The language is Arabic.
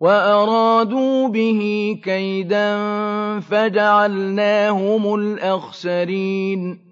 وَأَرَادُوا بِهِ كَيْدًا فَجَعَلْنَاهُمُ الْأَخْسَرِينَ